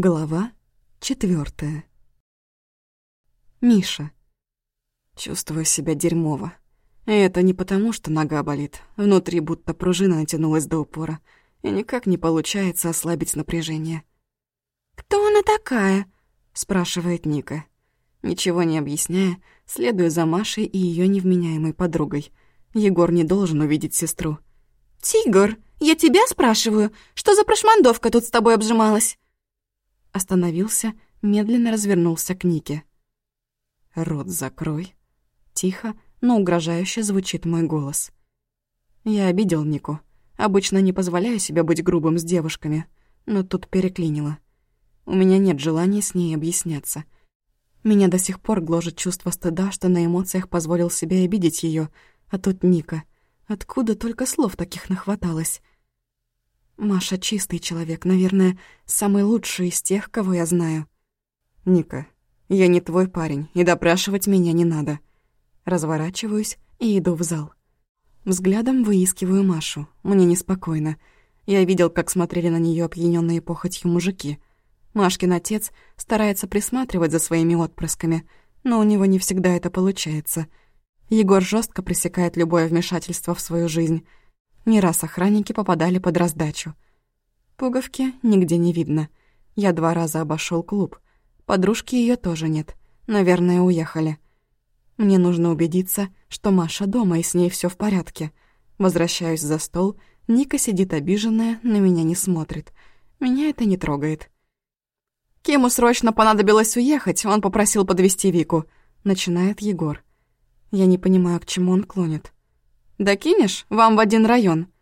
Глава четвертая. Миша. Чувствую себя дерьмово. И это не потому, что нога болит. Внутри будто пружина натянулась до упора. И никак не получается ослабить напряжение. «Кто она такая?» — спрашивает Ника. Ничего не объясняя, следую за Машей и ее невменяемой подругой. Егор не должен увидеть сестру. «Тигр, я тебя спрашиваю, что за прошмандовка тут с тобой обжималась?» Остановился, медленно развернулся к Нике. «Рот закрой». Тихо, но угрожающе звучит мой голос. Я обидел Нику. Обычно не позволяю себе быть грубым с девушками, но тут переклинило. У меня нет желания с ней объясняться. Меня до сих пор гложет чувство стыда, что на эмоциях позволил себе обидеть ее, а тут Ника. Откуда только слов таких нахваталось? Маша чистый человек, наверное, самый лучший из тех, кого я знаю. Ника, я не твой парень, и допрашивать меня не надо. Разворачиваюсь и иду в зал. Взглядом выискиваю Машу. Мне неспокойно. Я видел, как смотрели на нее опьянённые похотью мужики. Машкин отец старается присматривать за своими отпрысками, но у него не всегда это получается. Егор жестко пресекает любое вмешательство в свою жизнь — не раз охранники попадали под раздачу. Пуговки нигде не видно. Я два раза обошел клуб. Подружки ее тоже нет. Наверное, уехали. Мне нужно убедиться, что Маша дома и с ней все в порядке. Возвращаюсь за стол, Ника сидит обиженная, на меня не смотрит. Меня это не трогает. Кему срочно понадобилось уехать, он попросил подвести Вику. Начинает Егор. Я не понимаю, к чему он клонит. «Докинешь? Вам в один район».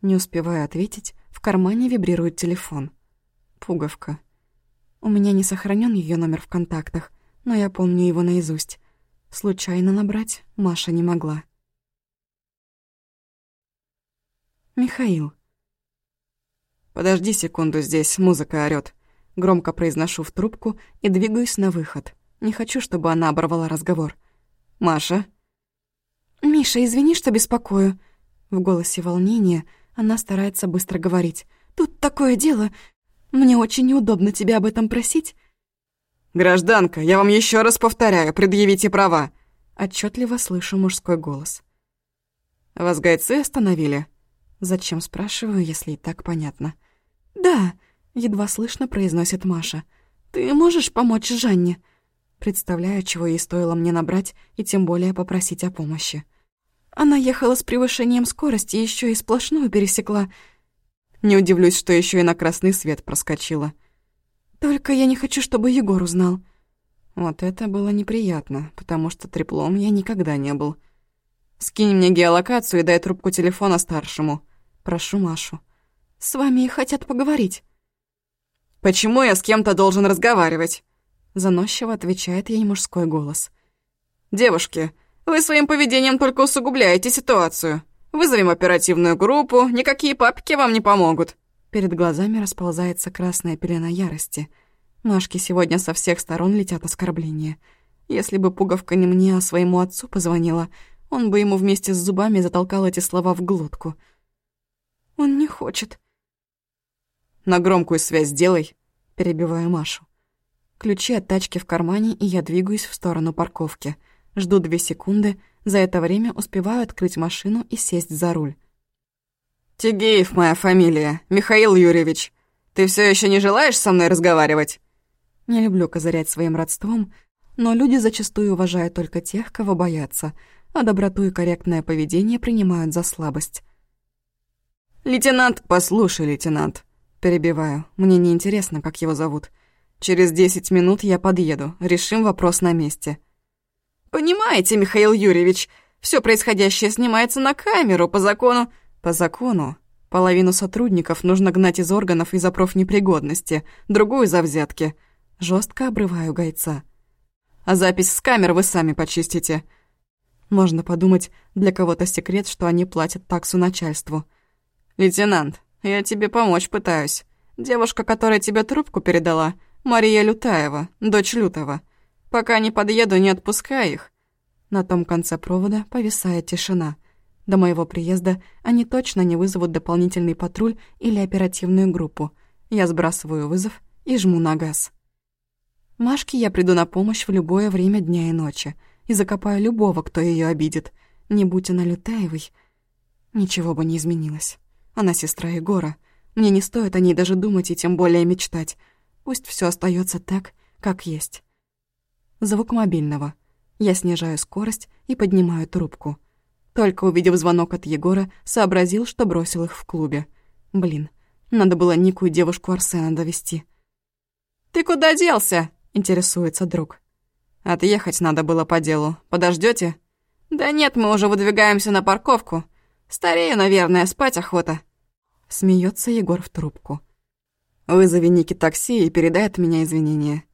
Не успеваю ответить, в кармане вибрирует телефон. Пуговка. У меня не сохранен ее номер в контактах, но я помню его наизусть. Случайно набрать Маша не могла. Михаил. «Подожди секунду здесь, музыка орёт». Громко произношу в трубку и двигаюсь на выход. Не хочу, чтобы она оборвала разговор. «Маша?» «Миша, извини, что беспокою». В голосе волнения она старается быстро говорить. «Тут такое дело. Мне очень неудобно тебя об этом просить». «Гражданка, я вам еще раз повторяю, предъявите права». Отчетливо слышу мужской голос. «Вас гайцы остановили?» Зачем спрашиваю, если и так понятно? «Да», — едва слышно произносит Маша. «Ты можешь помочь Жанне?» Представляю, чего ей стоило мне набрать и тем более попросить о помощи. Она ехала с превышением скорости и еще и сплошную пересекла. Не удивлюсь, что еще и на красный свет проскочила. Только я не хочу, чтобы Егор узнал. Вот это было неприятно, потому что треплом я никогда не был. «Скинь мне геолокацию и дай трубку телефона старшему. Прошу Машу». «С вами хотят поговорить». «Почему я с кем-то должен разговаривать?» Заносчиво отвечает ей мужской голос. «Девушки, вы своим поведением только усугубляете ситуацию. Вызовем оперативную группу, никакие папки вам не помогут». Перед глазами расползается красная пелена ярости. Машке сегодня со всех сторон летят оскорбления. Если бы пуговка не мне, а своему отцу позвонила, он бы ему вместе с зубами затолкал эти слова в глотку. «Он не хочет». «На громкую связь сделай», — перебиваю Машу. Ключи от тачки в кармане, и я двигаюсь в сторону парковки — Жду две секунды, за это время успеваю открыть машину и сесть за руль. «Тигеев моя фамилия, Михаил Юрьевич. Ты все еще не желаешь со мной разговаривать?» Не люблю козырять своим родством, но люди зачастую уважают только тех, кого боятся, а доброту и корректное поведение принимают за слабость. «Лейтенант...» «Послушай, лейтенант», — перебиваю. Мне не интересно, как его зовут. «Через десять минут я подъеду, решим вопрос на месте». «Понимаете, Михаил Юрьевич, все происходящее снимается на камеру по закону...» «По закону. Половину сотрудников нужно гнать из органов из-за профнепригодности, другую за взятки». Жестко обрываю гайца. «А запись с камер вы сами почистите». Можно подумать, для кого-то секрет, что они платят таксу начальству. «Лейтенант, я тебе помочь пытаюсь. Девушка, которая тебе трубку передала, Мария Лютаева, дочь Лютова. Пока не подъеду, не отпускай их». На том конце провода повисает тишина. До моего приезда они точно не вызовут дополнительный патруль или оперативную группу. Я сбрасываю вызов и жму на газ. Машке я приду на помощь в любое время дня и ночи и закопаю любого, кто ее обидит. Не будь она Лютаевой, ничего бы не изменилось. Она сестра Егора. Мне не стоит о ней даже думать и тем более мечтать. Пусть все остается так, как есть. Звук мобильного. Я снижаю скорость и поднимаю трубку. Только увидев звонок от Егора, сообразил, что бросил их в клубе. Блин, надо было Нику девушку Арсена довести. «Ты куда делся?» — интересуется друг. «Отъехать надо было по делу. Подождете? «Да нет, мы уже выдвигаемся на парковку. Старею, наверное, спать охота». Смеется Егор в трубку. «Вызови Ники такси и передай от меня извинения».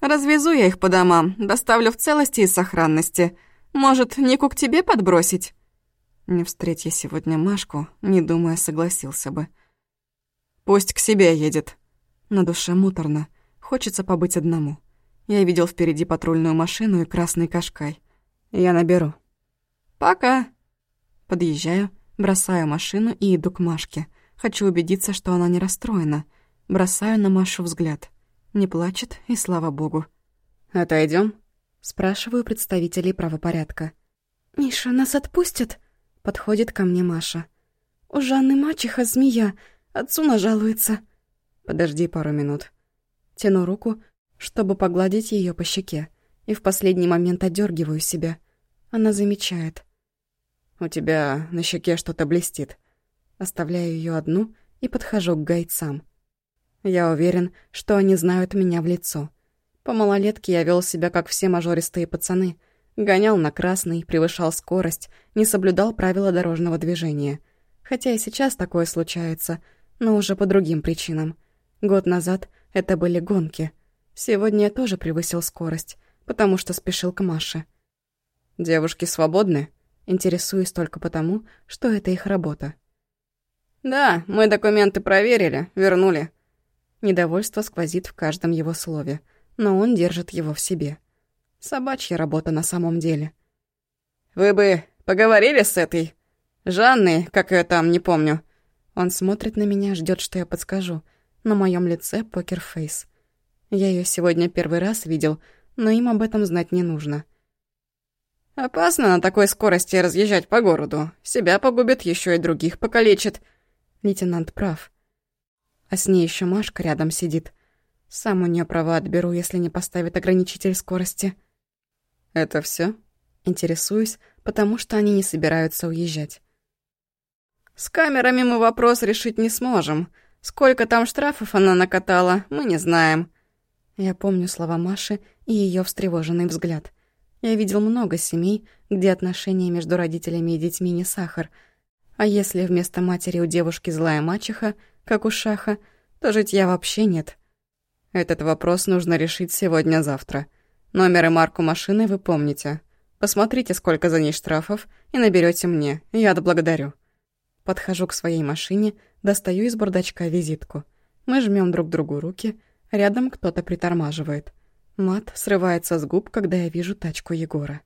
Развезу я их по домам, доставлю в целости и сохранности. Может, Нику к тебе подбросить?» Не встреть я сегодня Машку, не думая, согласился бы. «Пусть к себе едет». На душе муторно, хочется побыть одному. Я видел впереди патрульную машину и красный кашкай. Я наберу. «Пока». Подъезжаю, бросаю машину и иду к Машке. Хочу убедиться, что она не расстроена. Бросаю на Машу взгляд. Не плачет, и слава богу. «Отойдём?» Спрашиваю представителей правопорядка. «Миша, нас отпустят?» Подходит ко мне Маша. «У Жанны мачеха змея, отцу нажалуется». «Подожди пару минут». Тяну руку, чтобы погладить ее по щеке, и в последний момент одергиваю себя. Она замечает. «У тебя на щеке что-то блестит». Оставляю ее одну и подхожу к гайцам. Я уверен, что они знают меня в лицо. По малолетке я вел себя, как все мажористые пацаны. Гонял на красный, превышал скорость, не соблюдал правила дорожного движения. Хотя и сейчас такое случается, но уже по другим причинам. Год назад это были гонки. Сегодня я тоже превысил скорость, потому что спешил к Маше. «Девушки свободны?» Интересуюсь только потому, что это их работа. «Да, мы документы проверили, вернули. Недовольство сквозит в каждом его слове, но он держит его в себе. Собачья работа на самом деле. «Вы бы поговорили с этой? Жанной, как ее там, не помню». Он смотрит на меня, ждет, что я подскажу. На моем лице покерфейс. Я ее сегодня первый раз видел, но им об этом знать не нужно. «Опасно на такой скорости разъезжать по городу. Себя погубит, еще и других покалечит». Лейтенант прав. А с ней еще Машка рядом сидит. Сам у нее права отберу, если не поставит ограничитель скорости. Это все? Интересуюсь, потому что они не собираются уезжать. С камерами мы вопрос решить не сможем. Сколько там штрафов она накатала, мы не знаем. Я помню слова Маши и ее встревоженный взгляд. Я видел много семей, где отношения между родителями и детьми не сахар. А если вместо матери у девушки злая мачеха, как у Шаха, то житья вообще нет. Этот вопрос нужно решить сегодня-завтра. Номер и марку машины вы помните. Посмотрите, сколько за ней штрафов, и наберете мне. Я отблагодарю. Подхожу к своей машине, достаю из бардачка визитку. Мы жмем друг другу руки, рядом кто-то притормаживает. Мат срывается с губ, когда я вижу тачку Егора.